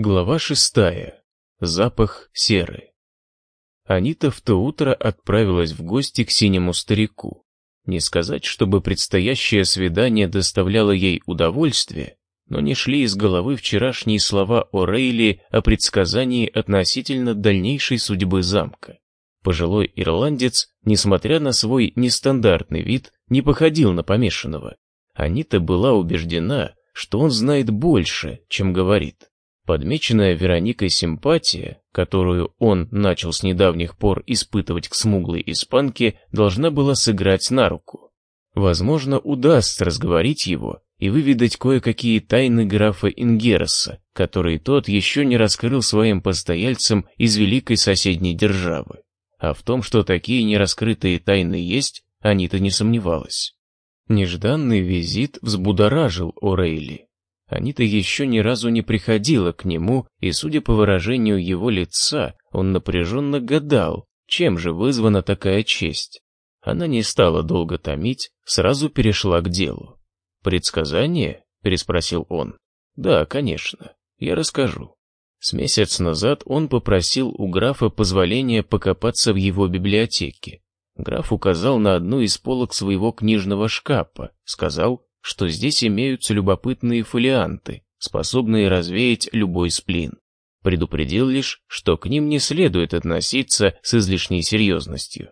Глава шестая. Запах серы. Анита в то утро отправилась в гости к синему старику. Не сказать, чтобы предстоящее свидание доставляло ей удовольствие, но не шли из головы вчерашние слова о Рейли о предсказании относительно дальнейшей судьбы замка. Пожилой ирландец, несмотря на свой нестандартный вид, не походил на помешанного. Анита была убеждена, что он знает больше, чем говорит. Подмеченная Вероникой симпатия, которую он начал с недавних пор испытывать к смуглой испанке, должна была сыграть на руку. Возможно, удастся разговорить его и выведать кое-какие тайны графа Ингероса, которые тот еще не раскрыл своим постояльцам из великой соседней державы. А в том, что такие нераскрытые тайны есть, Анита не сомневалась. Нежданный визит взбудоражил О'Рейли. Анита еще ни разу не приходила к нему, и, судя по выражению его лица, он напряженно гадал, чем же вызвана такая честь. Она не стала долго томить, сразу перешла к делу. «Предсказание?» — переспросил он. «Да, конечно, я расскажу». С месяц назад он попросил у графа позволения покопаться в его библиотеке. Граф указал на одну из полок своего книжного шкафа, сказал, что здесь имеются любопытные фолианты, способные развеять любой сплин. Предупредил лишь, что к ним не следует относиться с излишней серьезностью.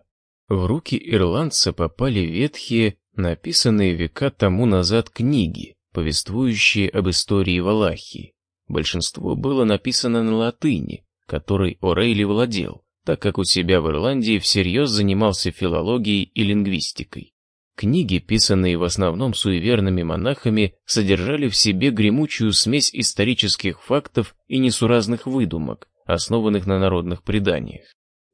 В руки ирландца попали ветхие, написанные века тому назад книги, повествующие об истории Валахии. Большинство было написано на латыни, которой О'Рейли владел, так как у себя в Ирландии всерьез занимался филологией и лингвистикой. Книги, писанные в основном суеверными монахами, содержали в себе гремучую смесь исторических фактов и несуразных выдумок, основанных на народных преданиях.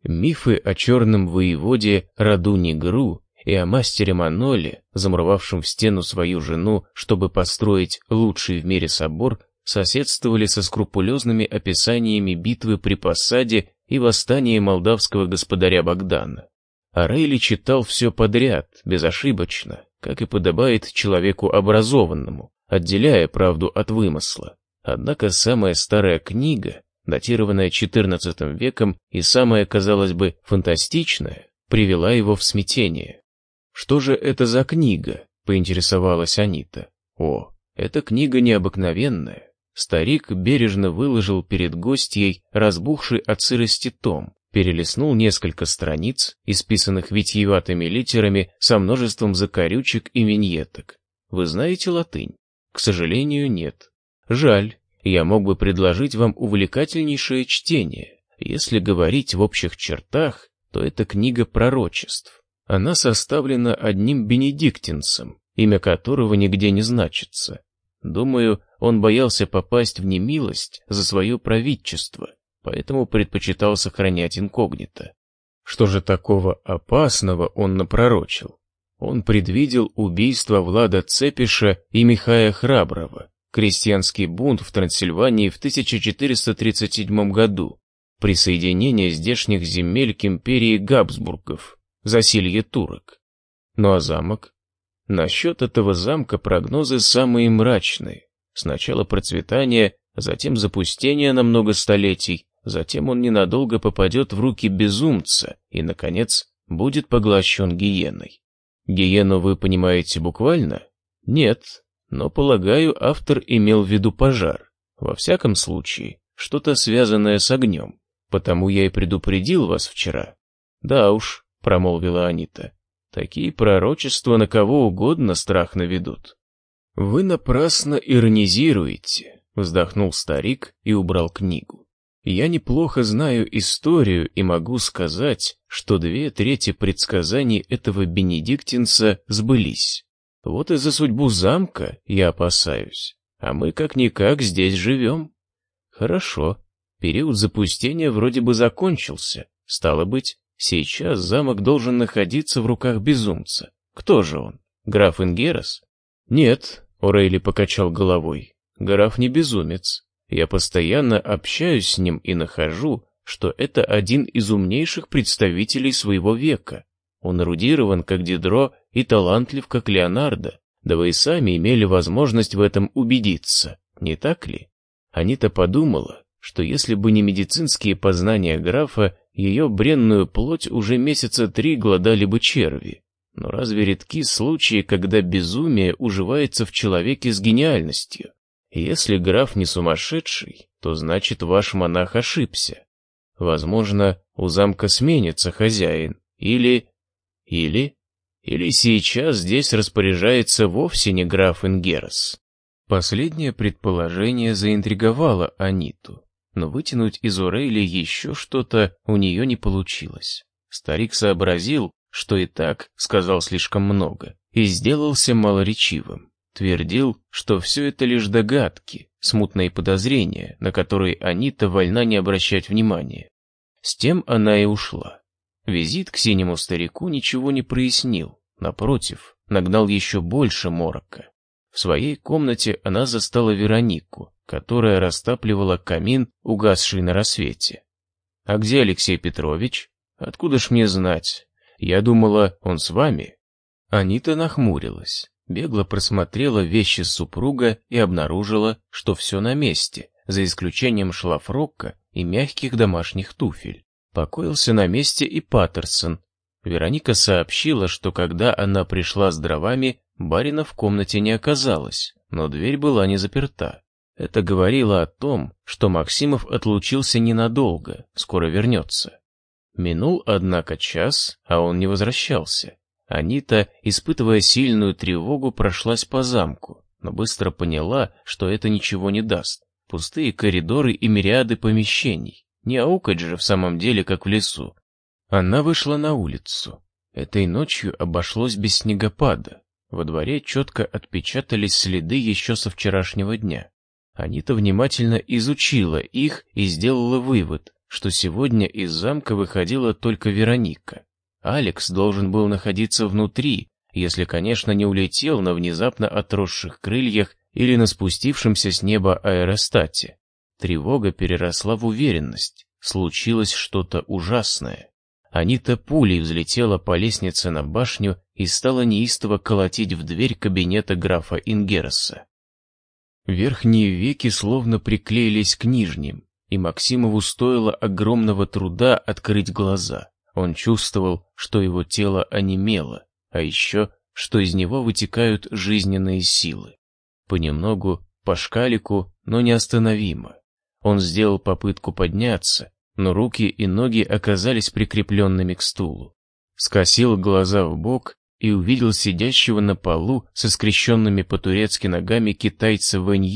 Мифы о черном воеводе Раду Негру и о мастере Маноле, замуровавшем в стену свою жену, чтобы построить лучший в мире собор, соседствовали со скрупулезными описаниями битвы при посаде и восстания молдавского господаря Богдана. А Рейли читал все подряд, безошибочно, как и подобает человеку образованному, отделяя правду от вымысла. Однако самая старая книга, датированная XIV веком и самая, казалось бы, фантастичная, привела его в смятение. «Что же это за книга?» — поинтересовалась Анита. «О, эта книга необыкновенная». Старик бережно выложил перед гостьей разбухший от сырости том, перелистнул несколько страниц, исписанных витиеватыми литерами со множеством закорючек и виньеток. Вы знаете латынь? К сожалению, нет. Жаль, я мог бы предложить вам увлекательнейшее чтение. Если говорить в общих чертах, то это книга пророчеств. Она составлена одним бенедиктинцем, имя которого нигде не значится. Думаю, он боялся попасть в немилость за свое правительство поэтому предпочитал сохранять инкогнито. Что же такого опасного он напророчил? Он предвидел убийство Влада Цепиша и Михая Храброго, крестьянский бунт в Трансильвании в 1437 году, присоединение здешних земель к империи Габсбургов, засилье турок. Ну а замок? Насчет этого замка прогнозы самые мрачные. Сначала процветание, затем запустение на много столетий, Затем он ненадолго попадет в руки безумца и, наконец, будет поглощен гиеной. Гиену вы понимаете буквально? Нет, но, полагаю, автор имел в виду пожар. Во всяком случае, что-то связанное с огнем. Потому я и предупредил вас вчера. Да уж, промолвила Анита, такие пророчества на кого угодно страх наведут. Вы напрасно иронизируете, вздохнул старик и убрал книгу. Я неплохо знаю историю и могу сказать, что две трети предсказаний этого бенедиктинца сбылись. Вот и за судьбу замка я опасаюсь, а мы как-никак здесь живем. Хорошо, период запустения вроде бы закончился, стало быть, сейчас замок должен находиться в руках безумца. Кто же он? Граф Ингерос? Нет, Орейли покачал головой, граф не безумец, я постоянно общаюсь с ним и нахожу, что это один из умнейших представителей своего века. Он эрудирован, как Дидро, и талантлив, как Леонардо. Да вы и сами имели возможность в этом убедиться, не так ли? Анита подумала, что если бы не медицинские познания графа, ее бренную плоть уже месяца три глодали бы черви. Но разве редки случаи, когда безумие уживается в человеке с гениальностью? Если граф не сумасшедший, то значит ваш монах ошибся. Возможно, у замка сменится хозяин, или... или... или сейчас здесь распоряжается вовсе не граф Ингерос. Последнее предположение заинтриговало Аниту, но вытянуть из Урейли еще что-то у нее не получилось. Старик сообразил, что и так сказал слишком много, и сделался малоречивым. Твердил, что все это лишь догадки, смутные подозрения, на которые Анита вольна не обращать внимания. С тем она и ушла. Визит к синему старику ничего не прояснил, напротив, нагнал еще больше морока. В своей комнате она застала Веронику, которая растапливала камин, угасший на рассвете. «А где Алексей Петрович? Откуда ж мне знать? Я думала, он с вами?» Анита нахмурилась, бегло просмотрела вещи супруга и обнаружила, что все на месте, за исключением шлафрокка и мягких домашних туфель. Покоился на месте и Паттерсон. Вероника сообщила, что когда она пришла с дровами, Барина в комнате не оказалось, но дверь была не заперта. Это говорило о том, что Максимов отлучился ненадолго, скоро вернется. Минул, однако, час, а он не возвращался. Анита, испытывая сильную тревогу, прошлась по замку, но быстро поняла, что это ничего не даст. Пустые коридоры и мириады помещений. Не аукать же в самом деле, как в лесу. Она вышла на улицу. Этой ночью обошлось без снегопада. Во дворе четко отпечатались следы еще со вчерашнего дня. Анита внимательно изучила их и сделала вывод, что сегодня из замка выходила только Вероника. Алекс должен был находиться внутри, если, конечно, не улетел на внезапно отросших крыльях или на спустившемся с неба аэростате. Тревога переросла в уверенность. Случилось что-то ужасное. Анита пулей взлетела по лестнице на башню и стала неистово колотить в дверь кабинета графа Ингероса. Верхние веки словно приклеились к нижним, и Максимову стоило огромного труда открыть глаза. Он чувствовал, что его тело онемело, а еще, что из него вытекают жизненные силы. Понемногу, по шкалику, но неостановимо. Он сделал попытку подняться, но руки и ноги оказались прикрепленными к стулу. Скосил глаза в бок и увидел сидящего на полу со скрещенными по-турецки ногами китайца Вэнь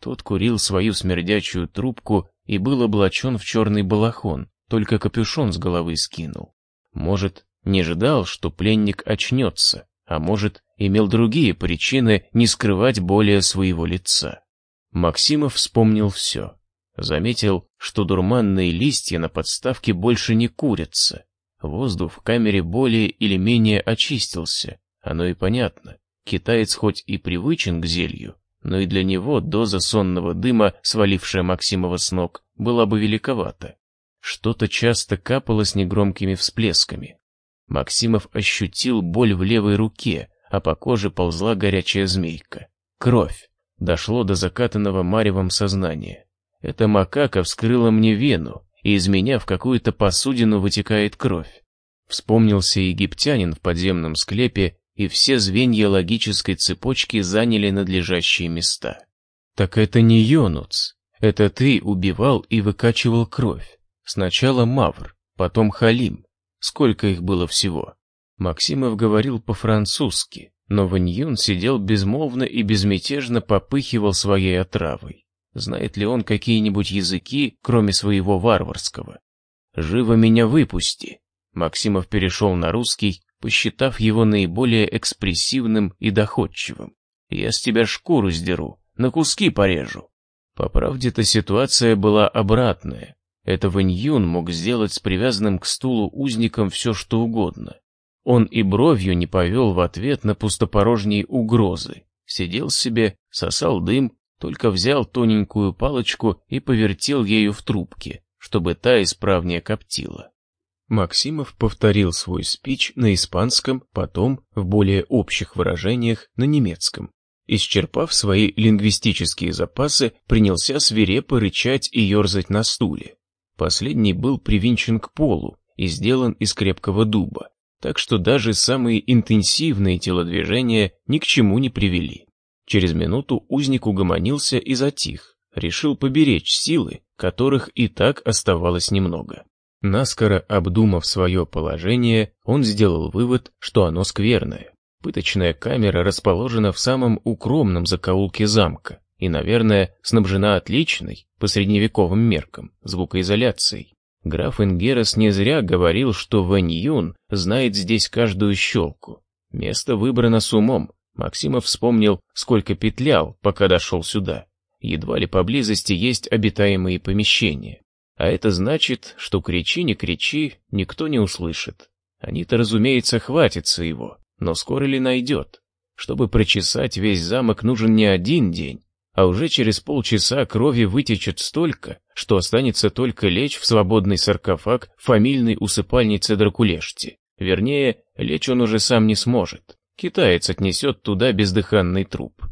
Тот курил свою смердячую трубку и был облачен в черный балахон, только капюшон с головы скинул. Может, не ждал, что пленник очнется, а может, имел другие причины не скрывать более своего лица. Максимов вспомнил все. Заметил, что дурманные листья на подставке больше не курятся. Воздух в камере более или менее очистился. Оно и понятно. Китаец хоть и привычен к зелью, но и для него доза сонного дыма, свалившая Максимова с ног, была бы великовата. Что-то часто капало с негромкими всплесками. Максимов ощутил боль в левой руке, а по коже ползла горячая змейка. Кровь. Дошло до закатанного маревом сознания. Эта макака вскрыла мне вену, и из меня в какую-то посудину вытекает кровь. Вспомнился египтянин в подземном склепе, и все звенья логической цепочки заняли надлежащие места. Так это не Йонуц, это ты убивал и выкачивал кровь. Сначала Мавр, потом Халим. Сколько их было всего? Максимов говорил по-французски, но Ваньюн сидел безмолвно и безмятежно попыхивал своей отравой. Знает ли он какие-нибудь языки, кроме своего варварского? «Живо меня выпусти!» Максимов перешел на русский, посчитав его наиболее экспрессивным и доходчивым. «Я с тебя шкуру сдеру, на куски порежу». По правде-то ситуация была обратная. Это Вэньюн мог сделать с привязанным к стулу узником все, что угодно. Он и бровью не повел в ответ на пустопорожние угрозы. Сидел себе, сосал дым только взял тоненькую палочку и повертел ею в трубке, чтобы та исправнее коптила. Максимов повторил свой спич на испанском, потом, в более общих выражениях, на немецком. исчерпав свои лингвистические запасы, принялся свирепо рычать и ерзать на стуле. Последний был привинчен к полу и сделан из крепкого дуба, так что даже самые интенсивные телодвижения ни к чему не привели. Через минуту узник угомонился и затих, решил поберечь силы, которых и так оставалось немного. Наскоро обдумав свое положение, он сделал вывод, что оно скверное. Пыточная камера расположена в самом укромном закоулке замка и, наверное, снабжена отличной, по средневековым меркам, звукоизоляцией. Граф Ингерас не зря говорил, что Вэнь Юн знает здесь каждую щелку. Место выбрано с умом. Максимов вспомнил, сколько петлял, пока дошел сюда. Едва ли поблизости есть обитаемые помещения. А это значит, что кричи не кричи, никто не услышит. Они-то, разумеется, хватится его, но скоро ли найдет? Чтобы прочесать весь замок нужен не один день, а уже через полчаса крови вытечет столько, что останется только лечь в свободный саркофаг фамильной усыпальницы Дракулешти. Вернее, лечь он уже сам не сможет. Китаец отнесет туда бездыханный труп.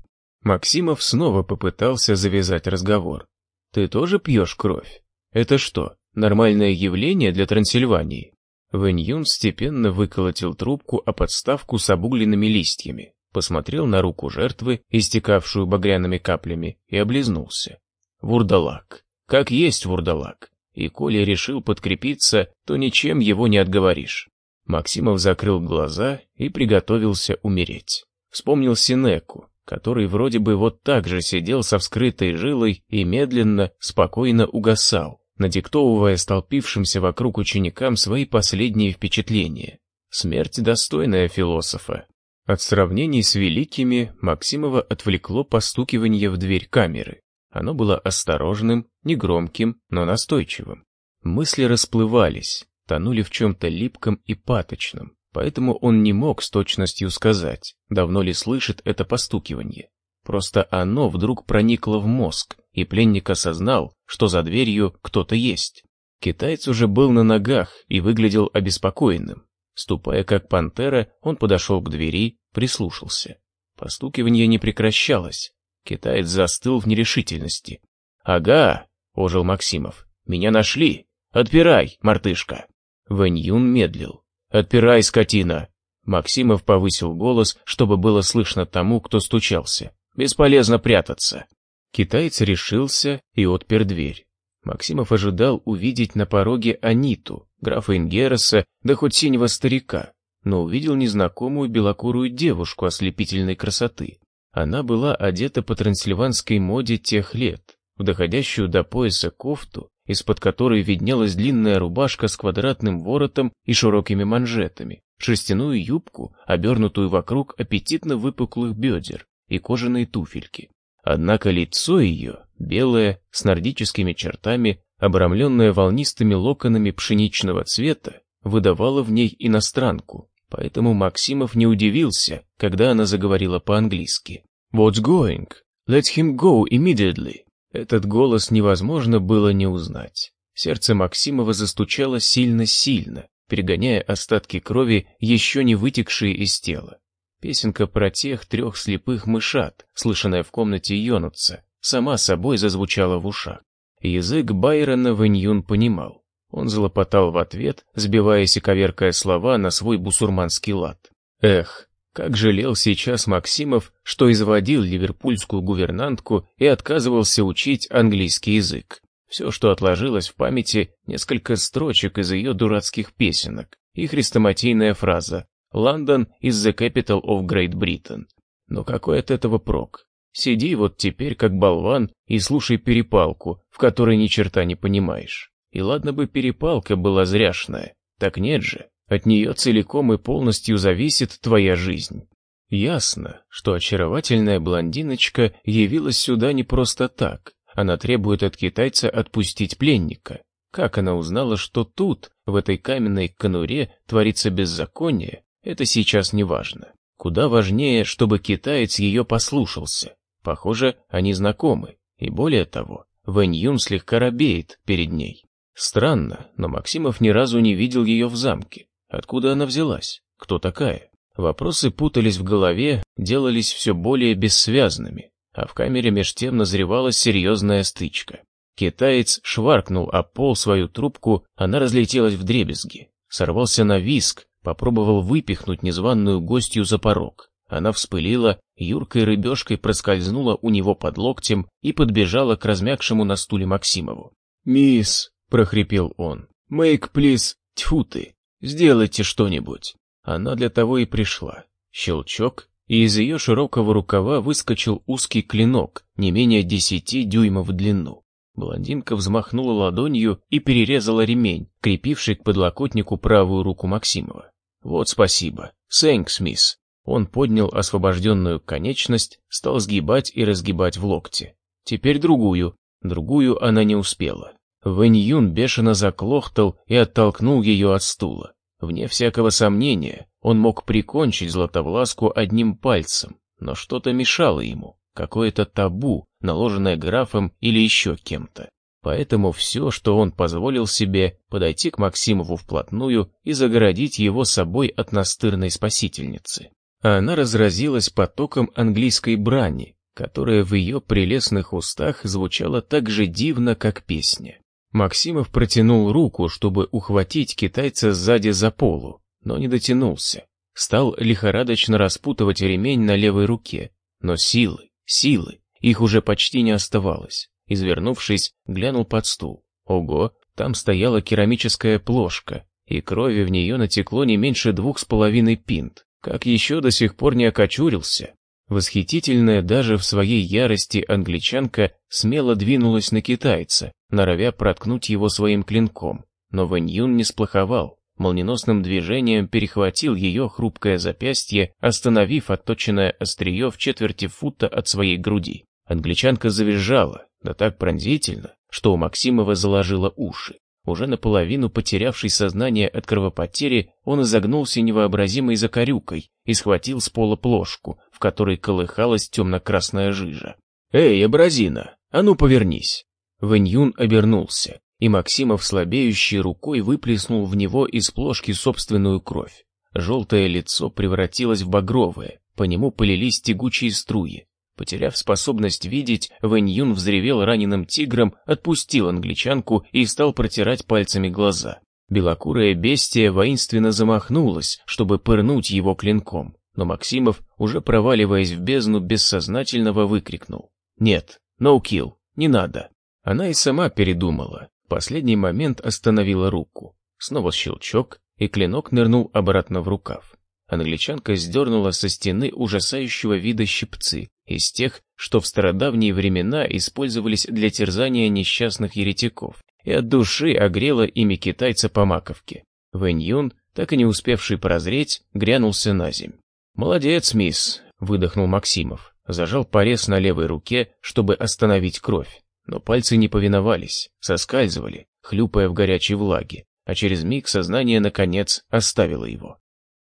Максимов снова попытался завязать разговор. «Ты тоже пьешь кровь?» Это что, нормальное явление для Трансильвании? Вэнь степенно выколотил трубку о подставку с обугленными листьями, посмотрел на руку жертвы, истекавшую багряными каплями, и облизнулся. Вурдалак. Как есть вурдалак. И Коля решил подкрепиться, то ничем его не отговоришь. Максимов закрыл глаза и приготовился умереть. Вспомнил Синеку, который вроде бы вот так же сидел со вскрытой жилой и медленно, спокойно угасал, надиктовывая столпившимся вокруг ученикам свои последние впечатления. Смерть достойная философа. От сравнений с великими Максимова отвлекло постукивание в дверь камеры. Оно было осторожным, негромким, но настойчивым. Мысли расплывались, тонули в чем-то липком и паточном, поэтому он не мог с точностью сказать, давно ли слышит это постукивание. Просто оно вдруг проникло в мозг, и пленник осознал, что за дверью кто-то есть. Китаец уже был на ногах и выглядел обеспокоенным. Ступая как пантера, он подошел к двери, прислушался. Постукивание не прекращалось. Китаец застыл в нерешительности. «Ага», — ожил Максимов, — «меня нашли. Отпирай, мартышка». Вэнь медлил. «Отпирай, скотина!» Максимов повысил голос, чтобы было слышно тому, кто стучался. «Бесполезно прятаться. Китаец решился и отпер дверь. Максимов ожидал увидеть на пороге Аниту, графа Ингероса, да хоть синего старика, но увидел незнакомую белокурую девушку ослепительной красоты. Она была одета по трансильванской моде тех лет, в доходящую до пояса кофту, из-под которой виднелась длинная рубашка с квадратным воротом и широкими манжетами, шерстяную юбку, обернутую вокруг аппетитно выпуклых бедер, и кожаные туфельки. Однако лицо ее, белое, с нордическими чертами, обрамленное волнистыми локонами пшеничного цвета, выдавало в ней иностранку, поэтому Максимов не удивился, когда она заговорила по-английски. «What's going? Let him go immediately!» Этот голос невозможно было не узнать. Сердце Максимова застучало сильно-сильно, перегоняя остатки крови, еще не вытекшие из тела. Песенка про тех трех слепых мышат, слышанная в комнате Йонутца, сама собой зазвучала в ушах. Язык Байрона Вэньюн понимал. Он залопотал в ответ, сбиваясь и коверкая слова на свой бусурманский лад. Эх, как жалел сейчас Максимов, что изводил ливерпульскую гувернантку и отказывался учить английский язык. Все, что отложилось в памяти, несколько строчек из ее дурацких песенок и хрестоматийная фраза Лондон is the capital of Great Britain. Но какой от этого прок? Сиди вот теперь как болван и слушай перепалку, в которой ни черта не понимаешь. И ладно бы перепалка была зряшная, так нет же, от нее целиком и полностью зависит твоя жизнь. Ясно, что очаровательная блондиночка явилась сюда не просто так, она требует от китайца отпустить пленника. Как она узнала, что тут, в этой каменной конуре, творится беззаконие, это сейчас не важно. Куда важнее, чтобы китаец ее послушался. Похоже, они знакомы. И более того, Вэнь Юн слегка робеет перед ней. Странно, но Максимов ни разу не видел ее в замке. Откуда она взялась? Кто такая? Вопросы путались в голове, делались все более бессвязными, а в камере меж тем назревалась серьезная стычка. Китаец шваркнул о пол свою трубку, она разлетелась в дребезги. Сорвался на виск, попробовал выпихнуть незваную гостью за порог. Она вспылила, юркой рыбешкой проскользнула у него под локтем и подбежала к размягшему на стуле Максимову. «Мисс», — прохрипел он, — «make, please, тьфу ты, сделайте что-нибудь». Она для того и пришла. Щелчок, и из ее широкого рукава выскочил узкий клинок, не менее десяти дюймов в длину. Блондинка взмахнула ладонью и перерезала ремень, крепивший к подлокотнику правую руку Максимова. «Вот спасибо. Сэнкс, мисс». Он поднял освобожденную конечность, стал сгибать и разгибать в локте. Теперь другую. Другую она не успела. Вэнь Юн бешено заклохтал и оттолкнул ее от стула. Вне всякого сомнения, он мог прикончить Златовласку одним пальцем, но что-то мешало ему, какое-то табу, наложенное графом или еще кем-то. Поэтому все, что он позволил себе, подойти к Максимову вплотную и загородить его собой от настырной спасительницы. А она разразилась потоком английской брани, которая в ее прелестных устах звучала так же дивно, как песня. Максимов протянул руку, чтобы ухватить китайца сзади за полу, но не дотянулся. Стал лихорадочно распутывать ремень на левой руке, но силы, силы, их уже почти не оставалось. Извернувшись, глянул под стул. Ого, там стояла керамическая плошка, и крови в нее натекло не меньше двух с половиной пинт. Как еще до сих пор не окочурился, Восхитительная даже в своей ярости англичанка смело двинулась на китайца, норовя проткнуть его своим клинком. Но Вэнь Юн не сплоховал, молниеносным движением перехватил ее хрупкое запястье, остановив отточенное острие в четверти фута от своей груди. Англичанка завизжала, да так пронзительно, что у Максимова заложило уши. Уже наполовину потерявший сознание от кровопотери, он изогнулся невообразимой закорюкой и схватил с пола плошку, в которой колыхалась темно-красная жижа. «Эй, абразина, а ну повернись!» Вэньюн обернулся, и Максимов слабеющей рукой выплеснул в него из плошки собственную кровь. Желтое лицо превратилось в багровое, по нему полились тягучие струи, Потеряв способность видеть, Вэнь Юн взревел раненым тигром, отпустил англичанку и стал протирать пальцами глаза. Белокурая бестия воинственно замахнулась, чтобы пырнуть его клинком, но Максимов, уже проваливаясь в бездну, бессознательного выкрикнул. «Нет, no kill, не надо». Она и сама передумала. В последний момент остановила руку. Снова щелчок, и клинок нырнул обратно в рукав. Англичанка сдернула со стены ужасающего вида щипцы, из тех, что в стародавние времена использовались для терзания несчастных еретиков, и от души огрела ими китайца по маковке. Вэнь Юн, так и не успевший прозреть, грянулся на земь. «Молодец, мисс», — выдохнул Максимов, зажал порез на левой руке, чтобы остановить кровь. Но пальцы не повиновались, соскальзывали, хлюпая в горячей влаге, а через миг сознание, наконец, оставило его.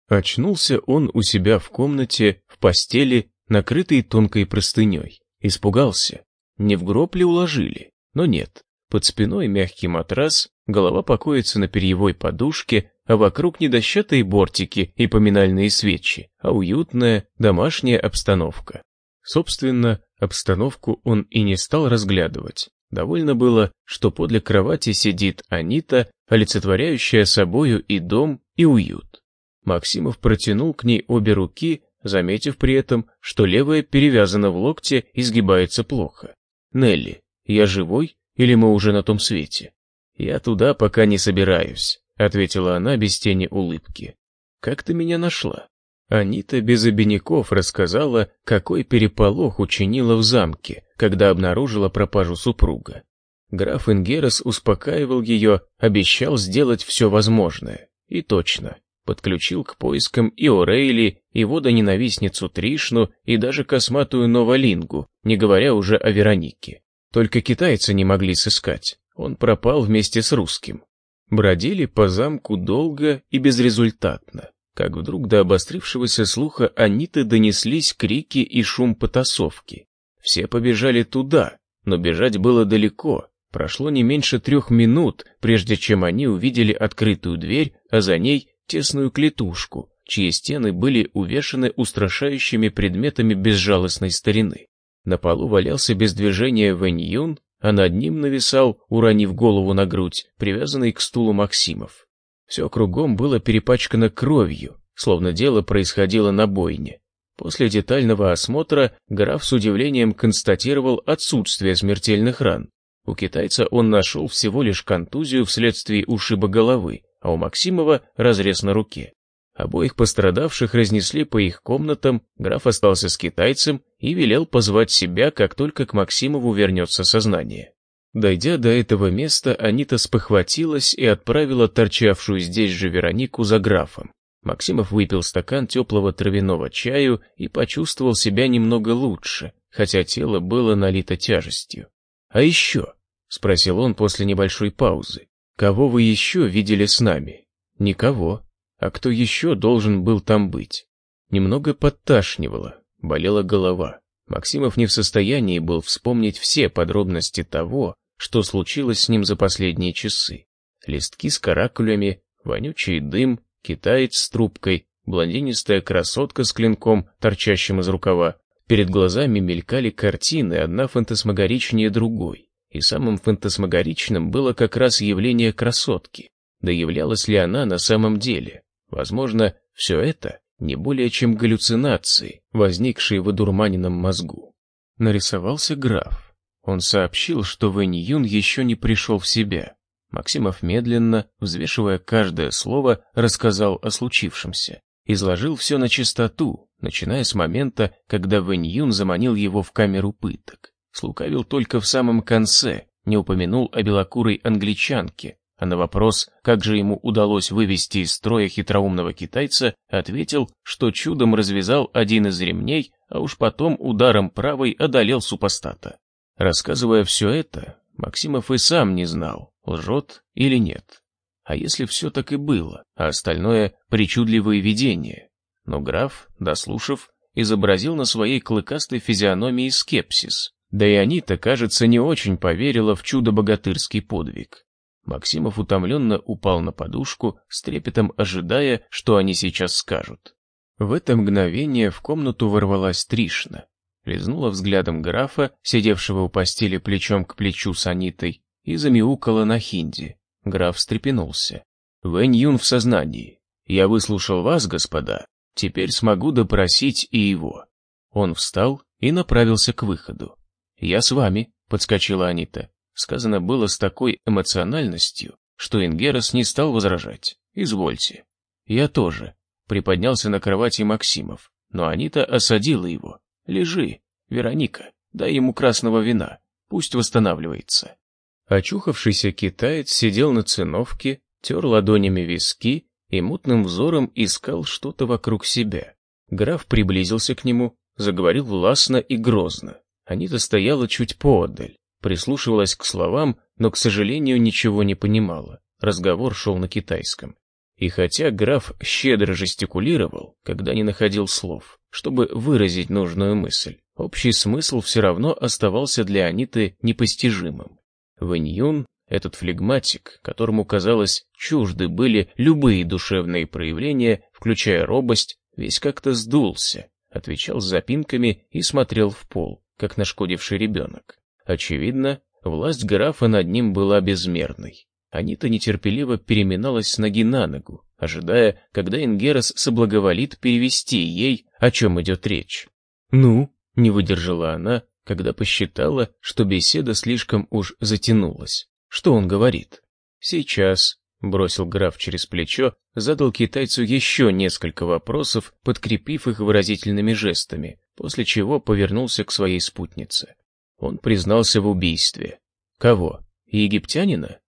Очнулся он у себя в комнате, в постели накрытый тонкой простыней. Испугался. Не в гроб ли уложили? Но нет. Под спиной мягкий матрас, голова покоится на перьевой подушке, а вокруг не дощатые бортики и поминальные свечи, а уютная домашняя обстановка. Собственно, обстановку он и не стал разглядывать. Довольно было, что подле кровати сидит Анита, олицетворяющая собою и дом, и уют. Максимов протянул к ней обе руки заметив при этом, что левая перевязана в локте и сгибается плохо. «Нелли, я живой или мы уже на том свете?» «Я туда пока не собираюсь», — ответила она без тени улыбки. «Как ты меня нашла?» Анита без обиняков рассказала, какой переполох учинила в замке, когда обнаружила пропажу супруга. Граф Ингерос успокаивал ее, обещал сделать все возможное. И точно, подключил к поискам и Орейли, и водоненавистницу Тришну, и даже косматую Новолингу, не говоря уже о Веронике. Только китайцы не могли сыскать, он пропал вместе с русским. Бродили по замку долго и безрезультатно, как вдруг до обострившегося слуха Аниты донеслись крики и шум потасовки. Все побежали туда, но бежать было далеко, Прошло не меньше трех минут, прежде чем они увидели открытую дверь, а за ней тесную клетушку, чьи стены были увешаны устрашающими предметами безжалостной старины. На полу валялся без движения Вэнь Юн, а над ним нависал, уронив голову на грудь, привязанный к стулу Максимов. Все кругом было перепачкано кровью, словно дело происходило на бойне. После детального осмотра граф с удивлением констатировал отсутствие смертельных ран. У китайца он нашел всего лишь контузию вследствие ушиба головы, а у Максимова разрез на руке. Обоих пострадавших разнесли по их комнатам, граф остался с китайцем и велел позвать себя, как только к Максимову вернется сознание. Дойдя до этого места, Анита спохватилась и отправила торчавшую здесь же Веронику за графом. Максимов выпил стакан теплого травяного чаю и почувствовал себя немного лучше, хотя тело было налито тяжестью. «А еще?» — спросил он после небольшой паузы. «Кого вы еще видели с нами?» «Никого. А кто еще должен был там быть?» Немного подташнивало, болела голова. Максимов не в состоянии был вспомнить все подробности того, что случилось с ним за последние часы. Листки с каракулями, вонючий дым, китаец с трубкой, блондинистая красотка с клинком, торчащим из рукава. Перед глазами мелькали картины, одна фантасмагоричнее другой. И самым фантасмагоричным было как раз явление красотки. Да являлась ли она на самом деле? Возможно, все это не более чем галлюцинации, возникшие в одурманенном мозгу. Нарисовался граф. Он сообщил, что Вэнь Юн еще не пришел в себя. Максимов медленно, взвешивая каждое слово, рассказал о случившемся. Изложил все на чистоту, начиная с момента, когда Вэнь Юн заманил его в камеру пыток. Слукавил только в самом конце, не упомянул о белокурой англичанке, а на вопрос, как же ему удалось вывести из строя хитроумного китайца, ответил, что чудом развязал один из ремней, а уж потом ударом правой одолел супостата. Рассказывая все это, Максимов и сам не знал, лжет или нет. А если все так и было, а остальное — причудливые видения? Но граф, дослушав, изобразил на своей клыкастой физиономии скепсис. Да и Анита, кажется, не очень поверила в чудо-богатырский подвиг. Максимов утомленно упал на подушку, с трепетом ожидая, что они сейчас скажут. В это мгновение в комнату ворвалась Тришна. Лизнула взглядом графа, сидевшего у постели плечом к плечу с Анитой, и замяукала на хинди. Граф встрепенулся. «Вэнь Юн в сознании. Я выслушал вас, господа. Теперь смогу допросить и его». Он встал и направился к выходу. «Я с вами», — подскочила Анита. Сказано было с такой эмоциональностью, что Ингерос не стал возражать. «Извольте». «Я тоже», — приподнялся на кровати Максимов, но Анита осадила его. «Лежи, Вероника, дай ему красного вина, пусть восстанавливается». Очухавшийся китаец сидел на циновке, тер ладонями виски и мутным взором искал что-то вокруг себя. Граф приблизился к нему, заговорил властно и грозно. Анита стояла чуть поодаль, прислушивалась к словам, но, к сожалению, ничего не понимала. Разговор шел на китайском. И хотя граф щедро жестикулировал, когда не находил слов, чтобы выразить нужную мысль, общий смысл все равно оставался для Аниты непостижимым. Вэньюн, этот флегматик, которому, казалось, чужды были любые душевные проявления, включая робость, весь как-то сдулся, отвечал с запинками и смотрел в пол, как нашкодивший ребенок. Очевидно, власть графа над ним была безмерной. Анита нетерпеливо переминалась с ноги на ногу, ожидая, когда Ингерос соблаговолит перевести ей, о чем идет речь. «Ну?» — не выдержала она, когда посчитала, что беседа слишком уж затянулась. Что он говорит? «Сейчас», — бросил граф через плечо, задал китайцу еще несколько вопросов, подкрепив их выразительными жестами, после чего повернулся к своей спутнице. Он признался в убийстве. Кого? Египтянина?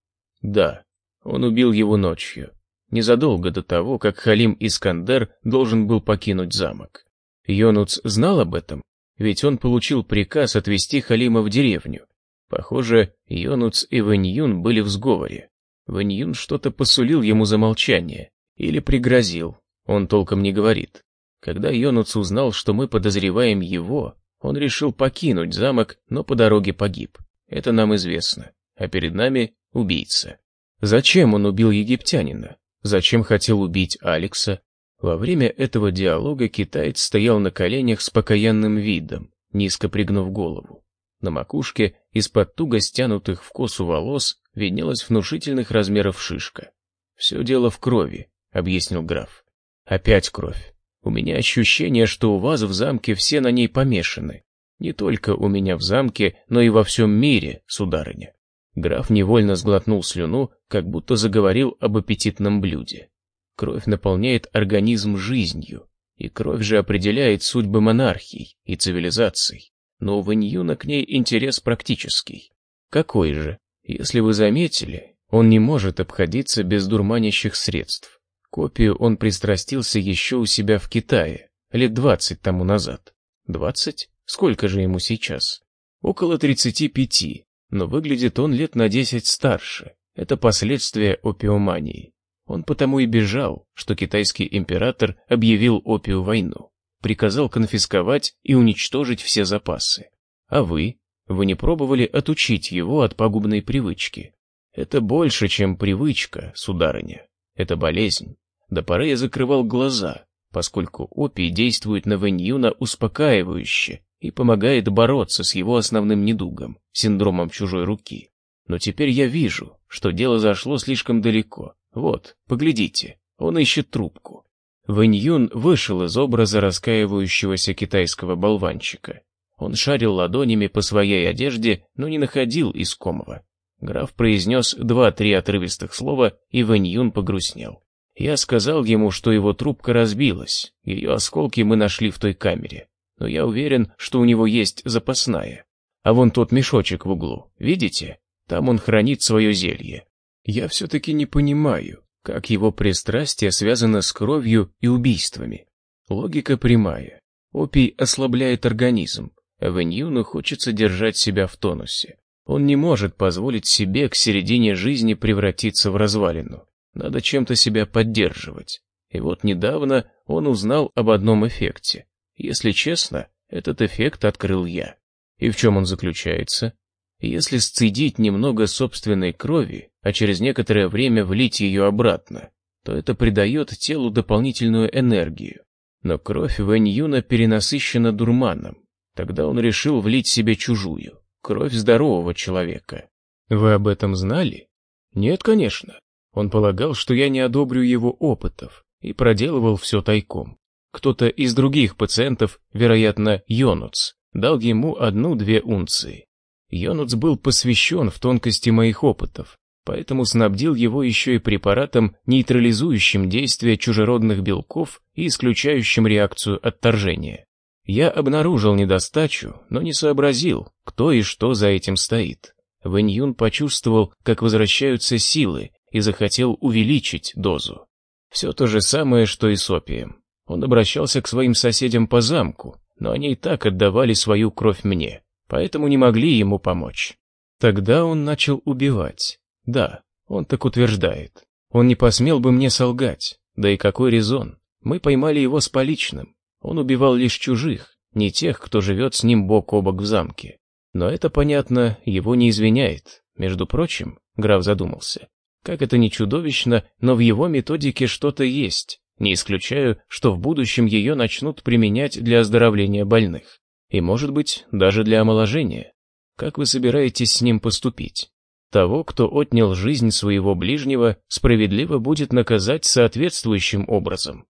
Да, он убил его ночью, незадолго до того, как Халим Искандер должен был покинуть замок. Йонуц знал об этом, ведь он получил приказ отвезти Халима в деревню. Похоже, Йонуц и Вэньюн были в сговоре. Вэньюн что-то посулил ему за молчание или пригрозил, он толком не говорит. Когда Йонуц узнал, что мы подозреваем его, он решил покинуть замок, но по дороге погиб. Это нам известно. А перед нами убийца. Зачем он убил египтянина? Зачем хотел убить Алекса? Во время этого диалога китаец стоял на коленях с покаянным видом, низко пригнув голову. На макушке, из-под туго стянутых в косу волос, виднелась внушительных размеров шишка. «Все дело в крови», — объяснил граф. «Опять кровь. У меня ощущение, что у вас в замке все на ней помешаны. Не только у меня в замке, но и во всем мире, сударыня». Граф невольно сглотнул слюну, как будто заговорил об аппетитном блюде. Кровь наполняет организм жизнью, и кровь же определяет судьбы монархий и цивилизаций. Но у Ваньюна к ней интерес практический. Какой же? Если вы заметили, он не может обходиться без дурманящих средств. Копию он пристрастился еще у себя в Китае, лет двадцать тому назад. Двадцать? Сколько же ему сейчас? Около тридцати пяти, но выглядит он лет на десять старше. Это последствия опиомании. Он потому и бежал, что китайский император объявил опию войну, приказал конфисковать и уничтожить все запасы. А вы? Вы не пробовали отучить его от пагубной привычки? Это больше, чем привычка, сударыня. Это болезнь. До поры я закрывал глаза, поскольку опий действует на Вэньюна успокаивающе и помогает бороться с его основным недугом, синдромом чужой руки. Но теперь я вижу, что дело зашло слишком далеко, вот, поглядите, он ищет трубку. Вэнь вышел из образа раскаивающегося китайского болванчика. Он шарил ладонями по своей одежде, но не находил искомого. Граф произнес два-три отрывистых слова, и Вэнь погрустнел. Я сказал ему, что его трубка разбилась, ее осколки мы нашли в той камере. Но я уверен, что у него есть запасная. А вон тот мешочек в углу, видите? Там он хранит свое зелье. Я все-таки не понимаю, как его пристрастие связано с кровью и убийствами. Логика прямая. Опий ослабляет организм, а Вэньюну хочется держать себя в тонусе. Он не может позволить себе к середине жизни превратиться в развалину. Надо чем-то себя поддерживать. И вот недавно он узнал об одном эффекте. Если честно, этот эффект открыл я. И в чем он заключается? Если сцедить немного собственной крови, а через некоторое время влить ее обратно, то это придает телу дополнительную энергию. Но кровь Вэнь перенасыщена дурманом. Тогда он решил влить себе чужую, кровь здорового человека. Вы об этом знали? Нет, конечно. Он полагал, что я не одобрю его опытов, и проделывал все тайком. Кто-то из других пациентов, вероятно, Йонуц, дал ему одну-две унции. Йонуц был посвящен в тонкости моих опытов, поэтому снабдил его еще и препаратом, нейтрализующим действие чужеродных белков и исключающим реакцию отторжения. Я обнаружил недостачу, но не сообразил, кто и что за этим стоит. Вэнь почувствовал, как возвращаются силы, и захотел увеличить дозу. Все то же самое, что и с опием. Он обращался к своим соседям по замку, но они и так отдавали свою кровь мне поэтому не могли ему помочь. Тогда он начал убивать. Да, он так утверждает. Он не посмел бы мне солгать. Да и какой резон? Мы поймали его с поличным. Он убивал лишь чужих, не тех, кто живет с ним бок о бок в замке. Но это, понятно, его не извиняет. Между прочим, граф задумался, как это не чудовищно, но в его методике что-то есть. Не исключаю, что в будущем ее начнут применять для оздоровления больных. И, может быть, даже для омоложения. Как вы собираетесь с ним поступить? Того, кто отнял жизнь своего ближнего, справедливо будет наказать соответствующим образом.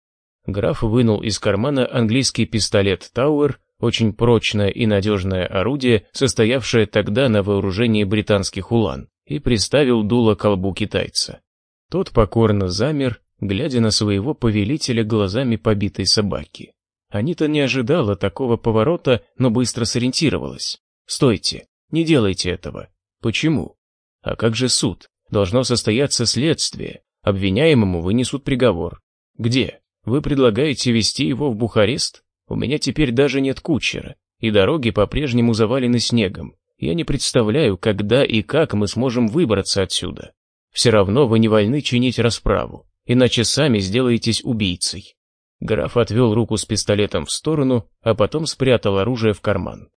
Граф вынул из кармана английский пистолет Тауэр, очень прочное и надежное орудие, состоявшее тогда на вооружении британских улан, и приставил дуло к колбу китайца. Тот покорно замер, глядя на своего повелителя глазами побитой собаки. Анита не ожидала такого поворота, но быстро сориентировалась. «Стойте, не делайте этого». «Почему?» «А как же суд? Должно состояться следствие. Обвиняемому вынесут приговор». «Где? Вы предлагаете вести его в Бухарест? У меня теперь даже нет кучера, и дороги по-прежнему завалены снегом. Я не представляю, когда и как мы сможем выбраться отсюда. Все равно вы не вольны чинить расправу, иначе сами сделаетесь убийцей. Граф отвел руку с пистолетом в сторону, а потом спрятал оружие в карман.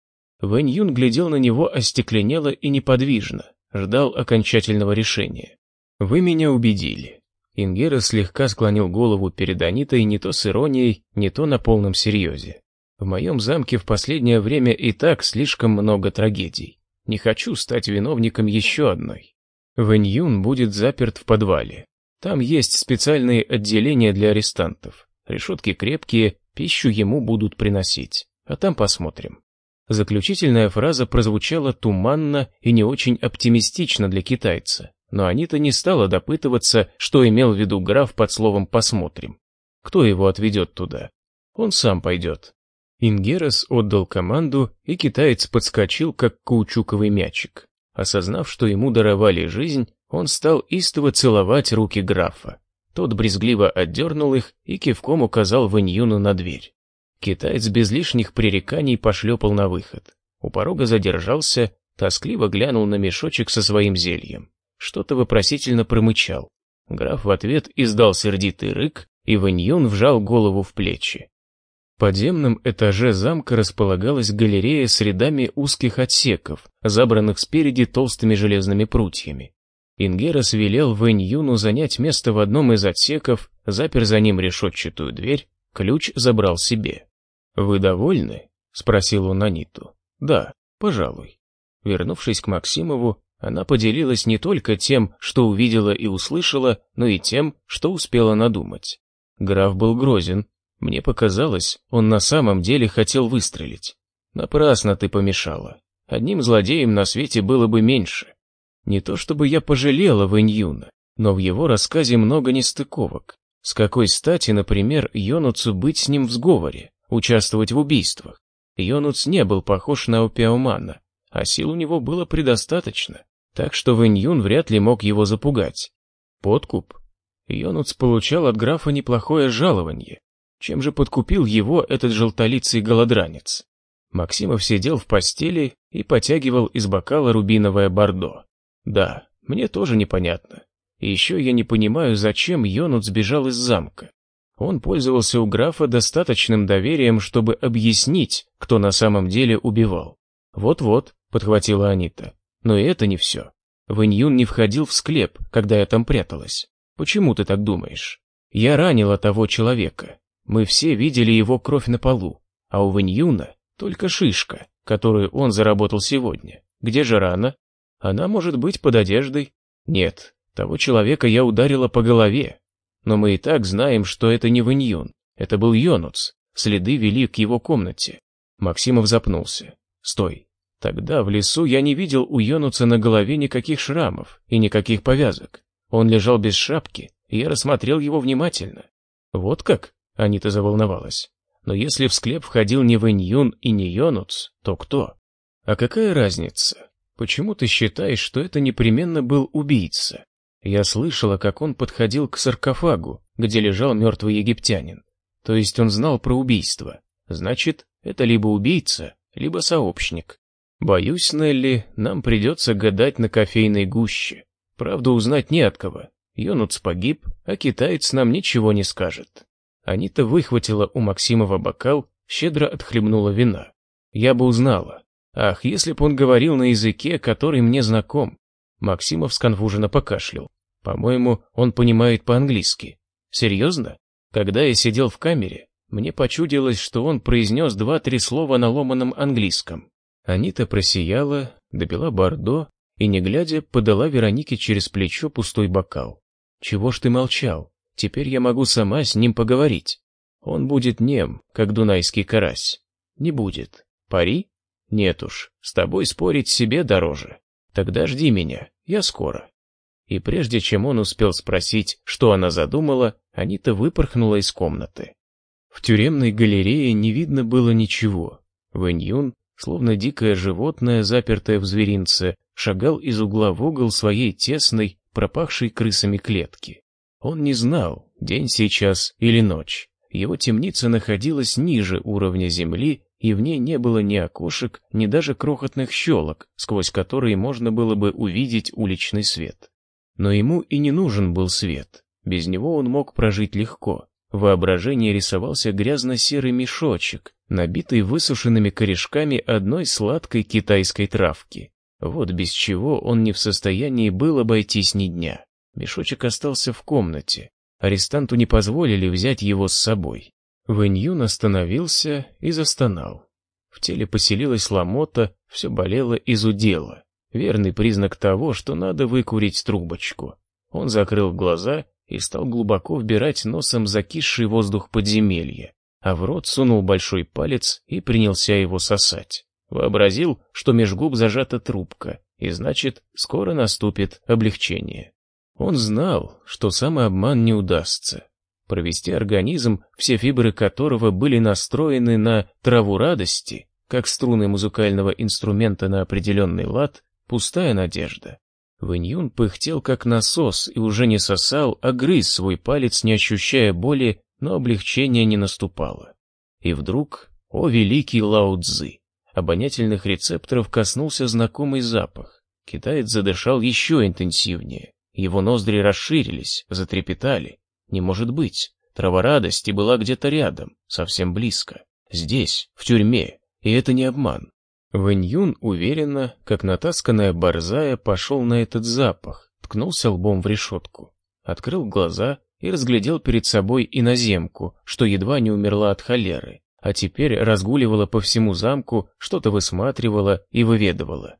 Вэнь Юн глядел на него остекленело и неподвижно, ждал окончательного решения. «Вы меня убедили. Ингера слегка склонил голову перед Анитой не то с иронией, не то на полном серьезе. В моем замке в последнее время и так слишком много трагедий. Не хочу стать виновником еще одной. Вэньюн будет заперт в подвале. Там есть специальные отделения для арестантов. Решетки крепкие, пищу ему будут приносить. А там посмотрим. Заключительная фраза прозвучала туманно и не очень оптимистично для китайца, но Анита не стала допытываться, что имел в виду граф под словом «посмотрим». Кто его отведет туда? Он сам пойдет. Ингерас отдал команду, и китаец подскочил, как каучуковый мячик. Осознав, что ему даровали жизнь, он стал истово целовать руки графа. Тот брезгливо отдернул их и кивком указал Вэньюну на дверь. Китаец без лишних пререканий пошлепал на выход. У порога задержался, тоскливо глянул на мешочек со своим зельем. Что-то вопросительно промычал. Граф в ответ издал сердитый рык, и Ваньюн вжал голову в плечи. В подземном этаже замка располагалась галерея с рядами узких отсеков, забранных спереди толстыми железными прутьями. Ингерас велел Вэнь занять место в одном из отсеков, запер за ним решетчатую дверь, ключ забрал себе. «Вы довольны?» — спросил он Аниту. «Да, пожалуй». Вернувшись к Максимову, она поделилась не только тем, что увидела и услышала, но и тем, что успела надумать. Граф был грозен. Мне показалось, он на самом деле хотел выстрелить. Напрасно ты помешала. Одним злодеем на свете было бы меньше. Не то чтобы я пожалела Вэньюна, но в его рассказе много нестыковок. С какой стати, например, Йонуцу быть с ним в сговоре? участвовать в убийствах. Йонуц не был похож на Опиаумана, а сил у него было предостаточно, так что Вэньюн вряд ли мог его запугать. Подкуп? Йонуц получал от графа неплохое жалование. Чем же подкупил его этот желтолицый голодранец? Максимов сидел в постели и потягивал из бокала рубиновое бордо. Да, мне тоже непонятно. И еще я не понимаю, зачем Йонут сбежал из замка. Он пользовался у графа достаточным доверием, чтобы объяснить, кто на самом деле убивал. «Вот-вот», — подхватила Анита. «Но и это не все. Вэньюн не входил в склеп, когда я там пряталась. Почему ты так думаешь? Я ранила того человека. Мы все видели его кровь на полу, а у Вэньюна только шишка, которую он заработал сегодня. Где же рана? Она может быть под одеждой. Нет, того человека я ударила по голове, но мы и так знаем, что это не Вэньюн. Это был Йонуц. Следы вели к его комнате. Максимов запнулся. Стой. Тогда в лесу я не видел у Йонуца на голове никаких шрамов и никаких повязок. Он лежал без шапки, и я рассмотрел его внимательно. Вот как? Анита заволновалась. Но если в склеп входил не Вэньюн и не Йонуц, то кто? А какая разница? Почему ты считаешь, что это непременно был убийца? Я слышала, как он подходил к саркофагу, где лежал мертвый египтянин. То есть он знал про убийство. Значит, это либо убийца, либо сообщник. Боюсь, Нелли, нам придется гадать на кофейной гуще. Правда, узнать не от кого. Йонуц погиб, а китаец нам ничего не скажет. Анита выхватила у Максимова бокал, щедро отхлебнула вина. Я бы узнала. Ах, если б он говорил на языке, который мне знаком. Максимов сконфуженно покашлял. По-моему, он понимает по-английски. Серьезно? Когда я сидел в камере, мне почудилось, что он произнес два-три слова на ломаном английском. Анита просияла, допила бордо и, не глядя, подала Веронике через плечо пустой бокал. «Чего ж ты молчал? Теперь я могу сама с ним поговорить. Он будет нем, как дунайский карась. Не будет. Пари? Нет уж, с тобой спорить себе дороже. Тогда жди меня, я скоро. И прежде чем он успел спросить, что она задумала, Анита выпорхнула из комнаты. В тюремной галерее не видно было ничего. Вэньюн, словно дикое животное, запертое в зверинце, шагал из угла в угол своей тесной, пропахшей крысами клетки. Он не знал, день сейчас или ночь. Его темница находилась ниже уровня земли и в ней не было ни окошек, ни даже крохотных щелок, сквозь которые можно было бы увидеть уличный свет. Но ему и не нужен был свет, без него он мог прожить легко. В воображении рисовался грязно-серый мешочек, набитый высушенными корешками одной сладкой китайской травки. Вот без чего он не в состоянии был обойтись ни дня. Мешочек остался в комнате, Арестанту не позволили взять его с собой. Вэньюн остановился и застонал. В теле поселилась ломота, все болело и зудело. Верный признак того, что надо выкурить трубочку. Он закрыл глаза и стал глубоко вбирать носом закисший воздух подземелья, а в рот сунул большой палец и принялся его сосать. Вообразил, что меж губ зажата трубка, и значит, скоро наступит облегчение. Он знал, что самообман не удастся. Провести организм, все фибры которого были настроены на траву радости, как струны музыкального инструмента на определенный лад, пустая надежда. Вэньюн пыхтел как насос и уже не сосал, а грыз свой палец, не ощущая боли, но облегчение не наступало. И вдруг, о великий Лао Цзы, обонятельных рецепторов коснулся знакомый запах. Китаец задышал еще интенсивнее. Его ноздри расширились, затрепетали. Не может быть, трава радости была где-то рядом, совсем близко. Здесь, в тюрьме, и это не обман. Вэнь уверенно, как натасканная борзая, пошел на этот запах, ткнулся лбом в решетку, открыл глаза и разглядел перед собой иноземку, что едва не умерла от холеры, а теперь разгуливала по всему замку, что-то высматривала и выведывала.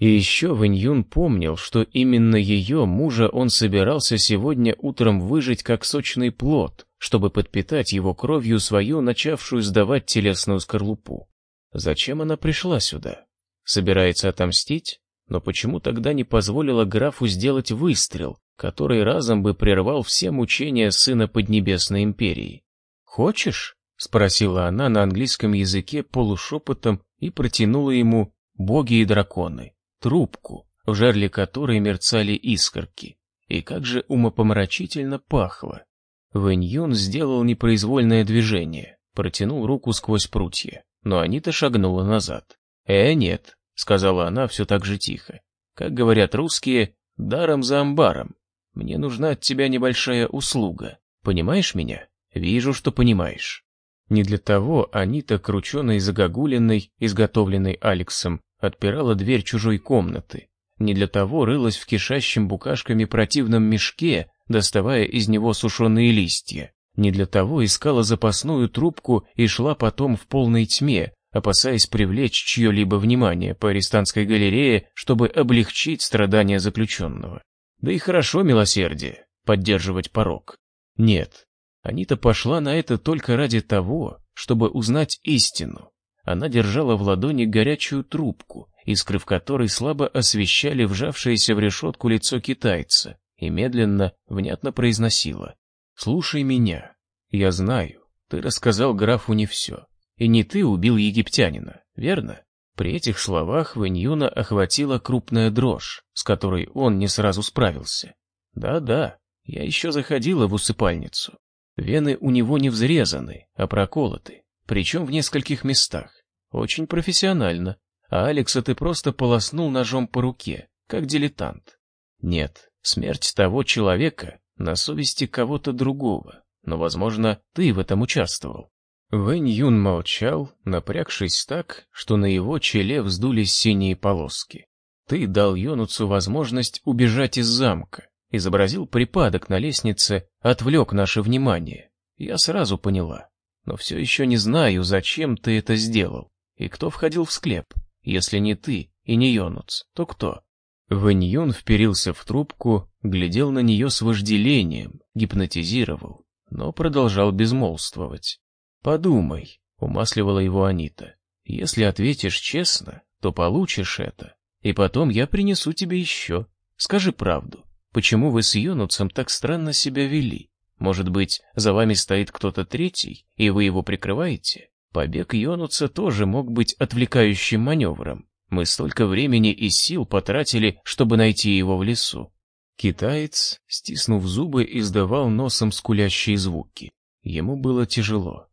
И еще Вэнь помнил, что именно ее мужа он собирался сегодня утром выжить как сочный плод, чтобы подпитать его кровью свою, начавшую сдавать телесную скорлупу. Зачем она пришла сюда? Собирается отомстить? Но почему тогда не позволила графу сделать выстрел, который разом бы прервал все мучения сына Поднебесной империи? «Хочешь?» — спросила она на английском языке полушепотом и протянула ему «боги и драконы», трубку, в жерле которой мерцали искорки. И как же умопомрачительно пахло. Вэнь сделал непроизвольное движение, протянул руку сквозь прутья но Анита шагнула назад. «Э, нет», — сказала она все так же тихо. «Как говорят русские, даром за амбаром. Мне нужна от тебя небольшая услуга. Понимаешь меня? Вижу, что понимаешь». Не для того Анита, крученой и загогулиной, изготовленной Алексом, отпирала дверь чужой комнаты. Не для того рылась в кишащем букашками противном мешке, доставая из него сушеные листья. Не для того искала запасную трубку и шла потом в полной тьме, опасаясь привлечь чье-либо внимание по арестантской галерее, чтобы облегчить страдания заключенного. Да и хорошо милосердие, поддерживать порог. Нет, Анита пошла на это только ради того, чтобы узнать истину. Она держала в ладони горячую трубку, искры в которой слабо освещали вжавшееся в решетку лицо китайца, и медленно, внятно произносила. «Слушай меня. Я знаю, ты рассказал графу не все. И не ты убил египтянина, верно?» При этих словах Вэньюна охватила крупная дрожь, с которой он не сразу справился. «Да-да, я еще заходила в усыпальницу. Вены у него не взрезаны, а проколоты, причем в нескольких местах. Очень профессионально. А Алекса ты просто полоснул ножом по руке, как дилетант. Нет, смерть того человека на совести кого-то другого, но, возможно, ты в этом участвовал. Вэнь Юн молчал, напрягшись так, что на его челе вздулись синие полоски. Ты дал Йонуцу возможность убежать из замка, изобразил припадок на лестнице, отвлек наше внимание. Я сразу поняла, но все еще не знаю, зачем ты это сделал, и кто входил в склеп. Если не ты и не Йонуц, то кто? Вэньюн вперился в трубку, глядел на нее с вожделением, гипнотизировал, но продолжал безмолвствовать. «Подумай», — умасливала его Анита, — «если ответишь честно, то получишь это, и потом я принесу тебе еще. Скажи правду, почему вы с Йонуцем так странно себя вели? Может быть, за вами стоит кто-то третий, и вы его прикрываете? Побег Йонуца тоже мог быть отвлекающим маневром, мы столько времени и сил потратили, чтобы найти его в лесу. Китаец, стиснув зубы, издавал носом скулящие звуки. Ему было тяжело.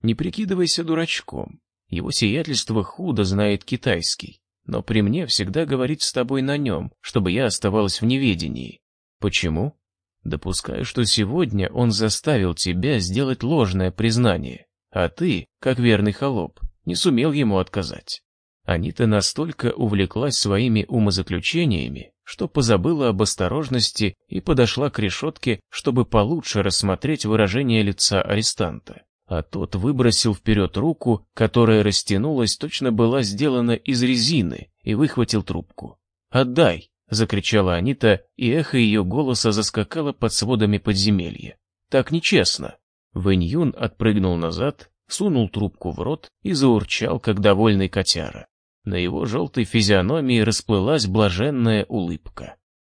Не прикидывайся дурачком. Его сиятельство худо знает китайский, но при мне всегда говорит с тобой на нем, чтобы я оставалась в неведении. Почему? Допускаю, что сегодня он заставил тебя сделать ложное признание, а ты, как верный холоп, не сумел ему отказать. Анита настолько увлеклась своими умозаключениями, что позабыла об осторожности и подошла к решетке, чтобы получше рассмотреть выражение лица арестанта. А тот выбросил вперед руку, которая растянулась, точно была сделана из резины, и выхватил трубку. «Отдай!» — закричала Анита, и эхо ее голоса заскакало под сводами подземелья. «Так нечестно!» Вэньюн отпрыгнул назад, сунул трубку в рот и заурчал, как довольный котяра. На его желтой физиономии расплылась блаженная улыбка.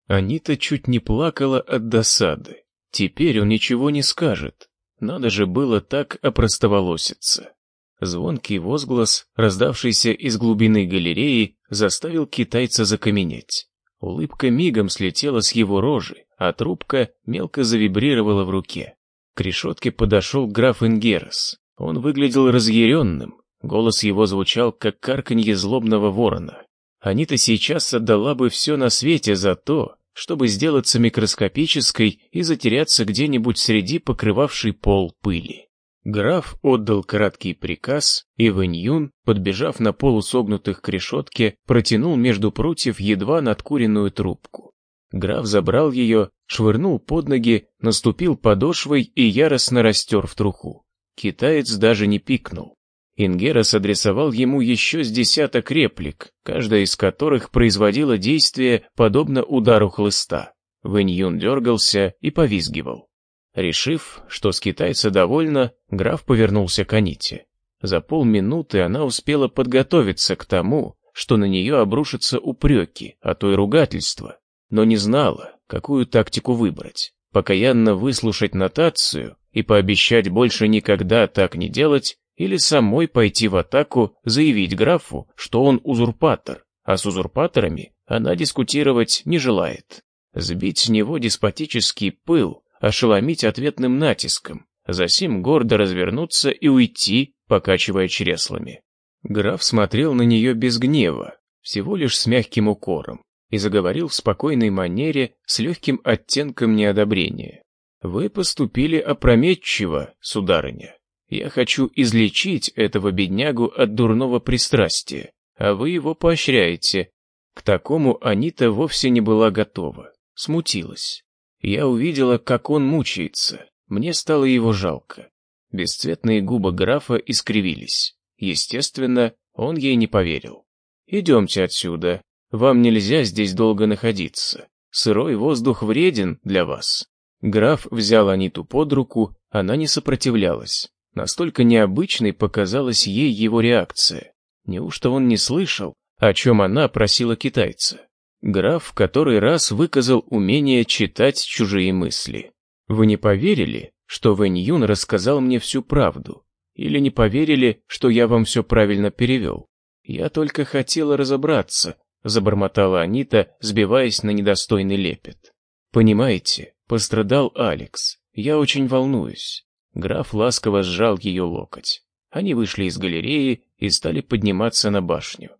Анита чуть не плакала от досады. Теперь он ничего не скажет. Надо же было так опростоволоситься. Звонкий возглас, раздавшийся из глубины галереи, заставил китайца закаменеть. Улыбка мигом слетела с его рожи, а трубка мелко завибрировала в руке. К решетке подошел граф Ингерес. Он выглядел разъяренным, голос его звучал, как карканье злобного ворона. Анита сейчас отдала бы все на свете за то, чтобы сделаться микроскопической и затеряться где-нибудь среди покрывавшей пол пыли. Граф отдал краткий приказ, и Вэньюн, подбежав на полусогнутых к решетке, протянул между прутьев едва надкуренную трубку. Граф забрал ее, швырнул под ноги, наступил подошвой и яростно растер в труху. Китаец даже не пикнул. Ингерас адресовал ему еще с десяток реплик, каждая из которых производила действие, подобно удару хлыста. Вэньюн дергался и повизгивал. Решив, что с китайца довольно, граф повернулся к Аните. За полминуты она успела подготовиться к тому, что на нее обрушатся упреки, а то и ругательства, но не знала, какую тактику выбрать. Покаянно выслушать нотацию и пообещать больше никогда так не делать, или самой пойти в атаку, заявить графу, что он узурпатор, а с узурпаторами она дискутировать не желает. Сбить с него деспотический пыл, ошеломить ответным натиском, засим гордо развернуться и уйти, покачивая чреслами. Граф смотрел на нее без гнева, всего лишь с мягким укором, и заговорил в спокойной манере с легким оттенком неодобрения. «Вы поступили опрометчиво, сударыня. Я хочу излечить этого беднягу от дурного пристрастия, а вы его поощряете. К такому Анита вовсе не была готова, смутилась. Я увидела, как он мучается, мне стало его жалко. Бесцветные губы графа искривились. Естественно, он ей не поверил. «Идемте отсюда, вам нельзя здесь долго находиться. Сырой воздух вреден для вас». Граф взял Аниту под руку, она не сопротивлялась. Настолько необычной показалась ей его реакция. Неужто он не слышал, о чем она просила китайца? Граф в который раз выказал умение читать чужие мысли. Вы не поверили, что Вэнь Юн рассказал мне всю правду? Или не поверили, что я вам все правильно перевел? Я только хотела разобраться, забормотала Анита, сбиваясь на недостойный лепет. Понимаете, пострадал Алекс. Я очень волнуюсь. Граф ласково сжал ее локоть. Они вышли из галереи и стали подниматься на башню.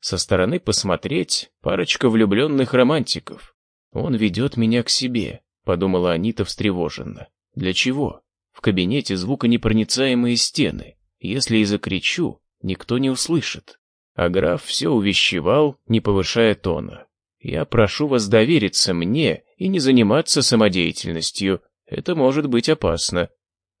Со стороны посмотреть парочка влюбленных романтиков. «Он ведет меня к себе», — подумала Анита встревоженно. «Для чего? В кабинете звуконепроницаемые стены. Если и закричу, никто не услышит». А граф все увещевал, не повышая тона. «Я прошу вас довериться мне и не заниматься самодеятельностью. Это может быть опасно.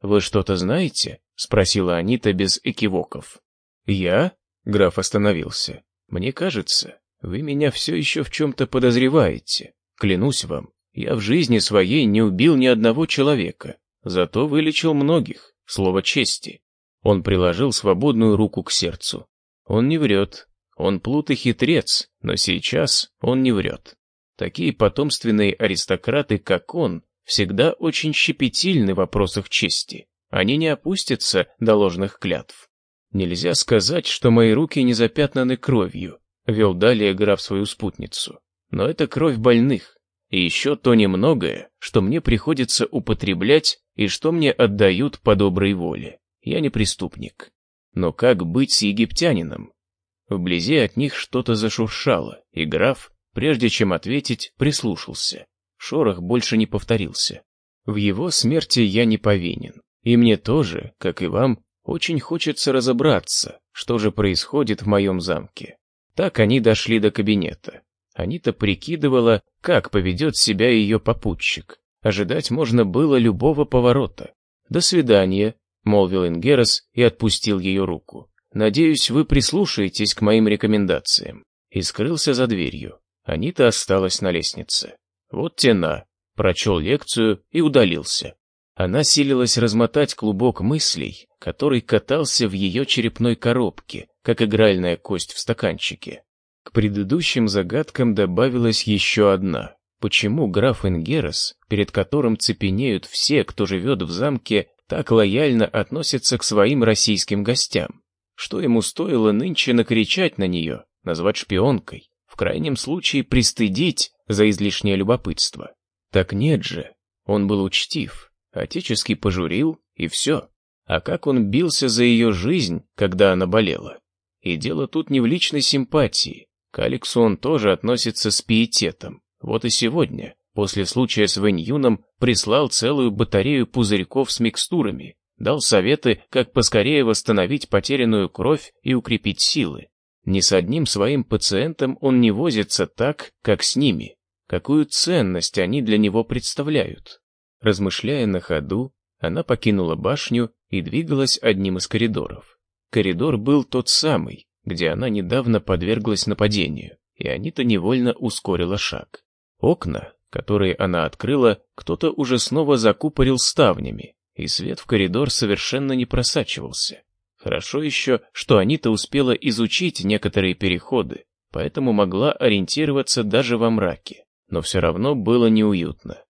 «Вы что-то знаете?» — спросила Анита без экивоков. «Я?» — граф остановился. «Мне кажется, вы меня все еще в чем-то подозреваете. Клянусь вам, я в жизни своей не убил ни одного человека, зато вылечил многих, слово чести». Он приложил свободную руку к сердцу. Он не врет. Он плут и хитрец, но сейчас он не врет. Такие потомственные аристократы, как он, всегда очень щепетильны в вопросах чести. Они не опустятся до ложных клятв. Нельзя сказать, что мои руки не запятнаны кровью, вел далее граф свою спутницу. Но это кровь больных. И еще то немногое, что мне приходится употреблять и что мне отдают по доброй воле. Я не преступник. Но как быть с египтянином? Вблизи от них что-то зашуршало, и граф, прежде чем ответить, прислушался. Шорох больше не повторился. В его смерти я не повинен. И мне тоже, как и вам, очень хочется разобраться, что же происходит в моем замке. Так они дошли до кабинета. Анита прикидывала, как поведет себя ее попутчик. Ожидать можно было любого поворота. «До свидания», — молвил Ингерос и отпустил ее руку. «Надеюсь, вы прислушаетесь к моим рекомендациям». И скрылся за дверью. Анита осталась на лестнице. «Вот тена», — прочел лекцию и удалился. Она силилась размотать клубок мыслей, который катался в ее черепной коробке, как игральная кость в стаканчике. К предыдущим загадкам добавилась еще одна. Почему граф Ингерос, перед которым цепенеют все, кто живет в замке, так лояльно относится к своим российским гостям? Что ему стоило нынче накричать на нее, назвать шпионкой, в крайнем случае пристыдить за излишнее любопытство? Так нет же, он был учтив, отечески пожурил, и все. А как он бился за ее жизнь, когда она болела? И дело тут не в личной симпатии. К Алексу он тоже относится с пиететом. Вот и сегодня, после случая с Вэнь прислал целую батарею пузырьков с микстурами, дал советы, как поскорее восстановить потерянную кровь и укрепить силы. Ни с одним своим пациентом он не возится так, как с ними. Какую ценность они для него представляют? Размышляя на ходу, она покинула башню и двигалась одним из коридоров. Коридор был тот самый, где она недавно подверглась нападению, и Анита невольно ускорила шаг. Окна, которые она открыла, кто-то уже снова закупорил ставнями, и свет в коридор совершенно не просачивался. Хорошо еще, что Анита успела изучить некоторые переходы, поэтому могла ориентироваться даже во мраке, но все равно было неуютно.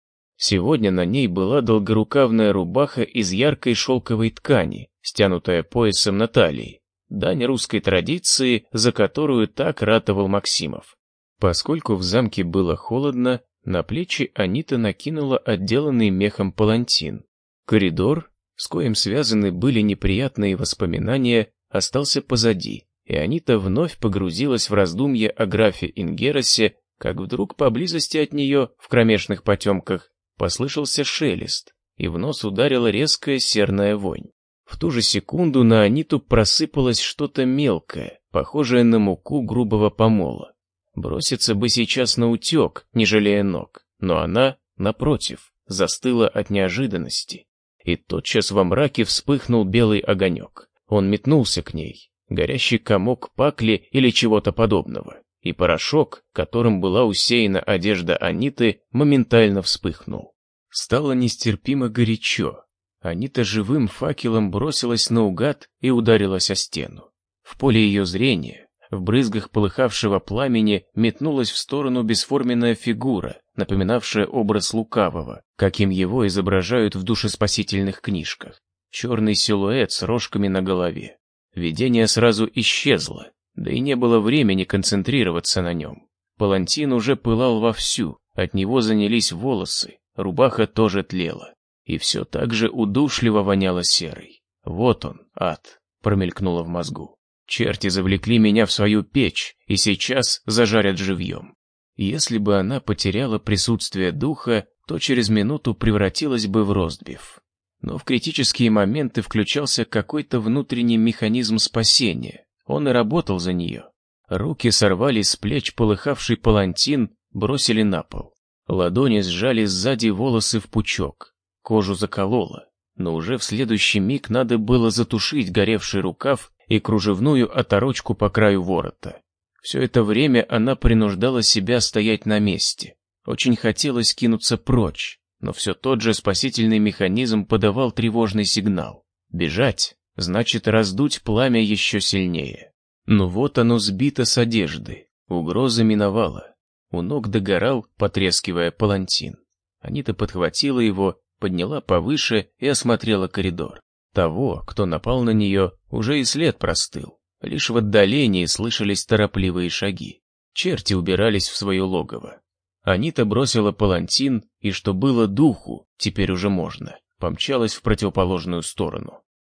Сегодня на ней была долгорукавная рубаха из яркой шелковой ткани, стянутая поясом на талии, дань русской традиции, за которую так ратовал Максимов. Поскольку в замке было холодно, на плечи Анита накинула отделанный мехом палантин. Коридор, с коим связаны были неприятные воспоминания, остался позади, и Анита вновь погрузилась в раздумье о графе Ингеросе, как вдруг поблизости от нее, в кромешных потемках, послышался шелест, и в нос ударила резкая серная вонь. В ту же секунду на Аниту просыпалось что-то мелкое, похожее на муку грубого помола. Броситься бы сейчас на утек, не жалея ног, но она, напротив, застыла от неожиданности. И тотчас во мраке вспыхнул белый огонек. Он метнулся к ней, горящий комок пакли или чего-то подобного, и порошок, которым была усеяна одежда Аниты, моментально вспыхнул. Стало нестерпимо горячо. Анита живым факелом бросилась наугад и ударилась о стену. В поле ее зрения в брызгах полыхавшего пламени метнулась в сторону бесформенная фигура, напоминавшая образ лукавого, каким его изображают в душеспасительных книжках. Черный силуэт с рожками на голове. Видение сразу исчезло, да и не было времени концентрироваться на нем. Палантин уже пылал вовсю, от него занялись волосы, рубаха тоже тлела. И все так же удушливо воняло серой. Вот он, ад, промелькнуло в мозгу. Черти завлекли меня в свою печь и сейчас зажарят живьем. Если бы она потеряла присутствие духа, то через минуту превратилась бы в ростбиф. Но в критические моменты включался какой-то внутренний механизм спасения. Он и работал за нее. Руки сорвали с плеч полыхавший палантин, бросили на пол. Ладони сжали сзади волосы в пучок. Кожу закололо. Но уже в следующий миг надо было затушить горевший рукав и кружевную оторочку по краю ворота. Все это время она принуждала себя стоять на месте. Очень хотелось кинуться прочь, но все тот же спасительный механизм подавал тревожный сигнал. Бежать значит раздуть пламя еще сильнее. Но вот оно сбито с одежды, угроза миновала. У ног догорал, потрескивая палантин. Анита подхватила его, подняла повыше и осмотрела коридор. Того, кто напал на нее, уже и след простыл. Лишь в отдалении слышались торопливые шаги. Черти убирались в свое логово. Анита бросила палантин, и что было духу, теперь уже можно, помчалась в противоположную сторону.